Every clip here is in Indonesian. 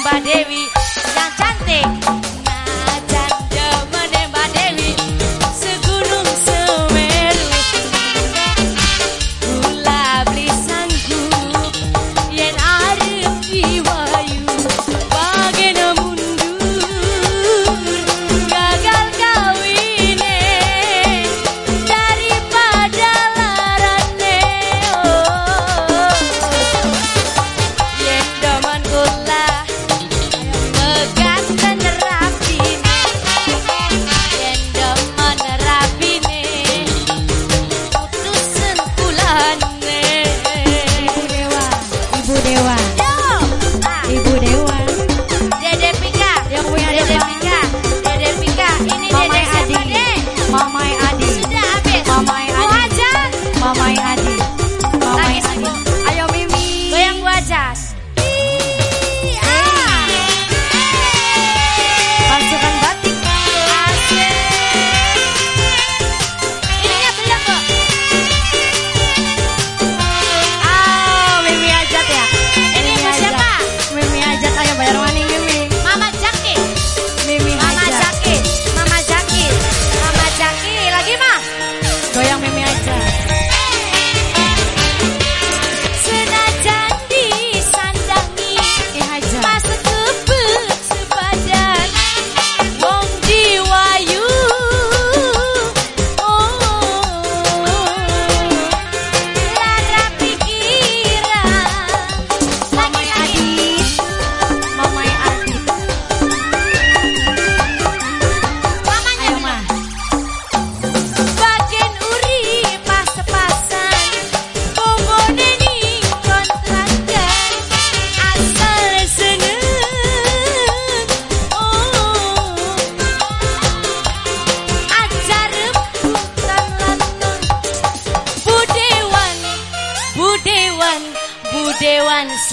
Mbak Dewi. Yang cantik.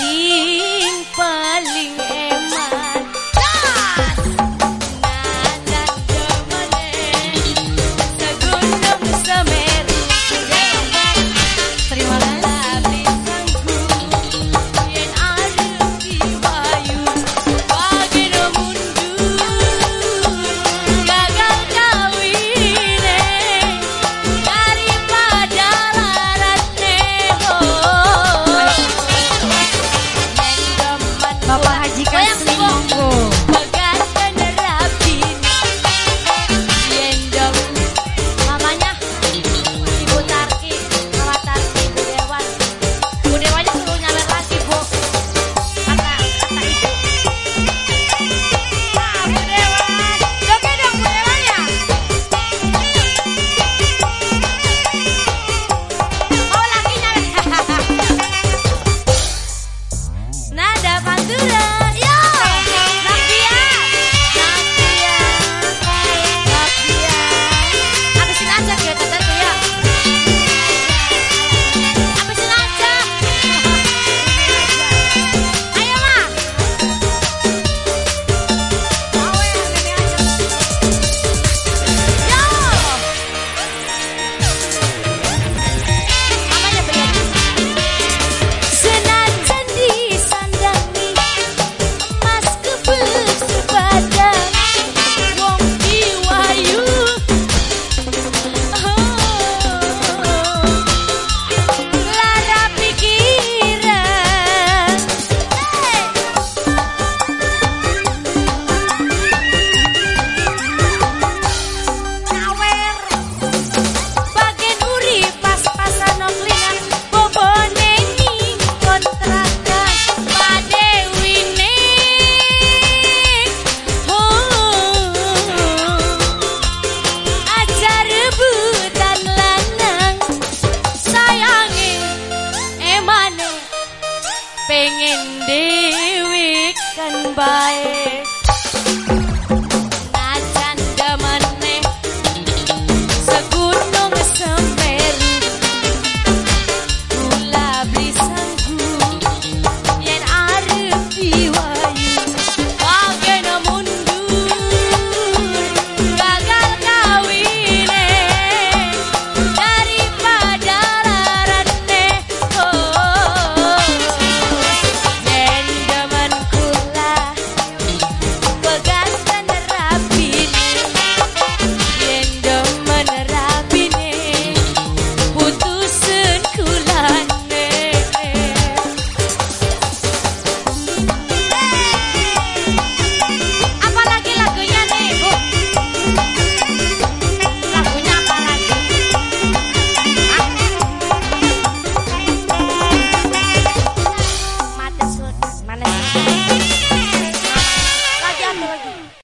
Sí. bye.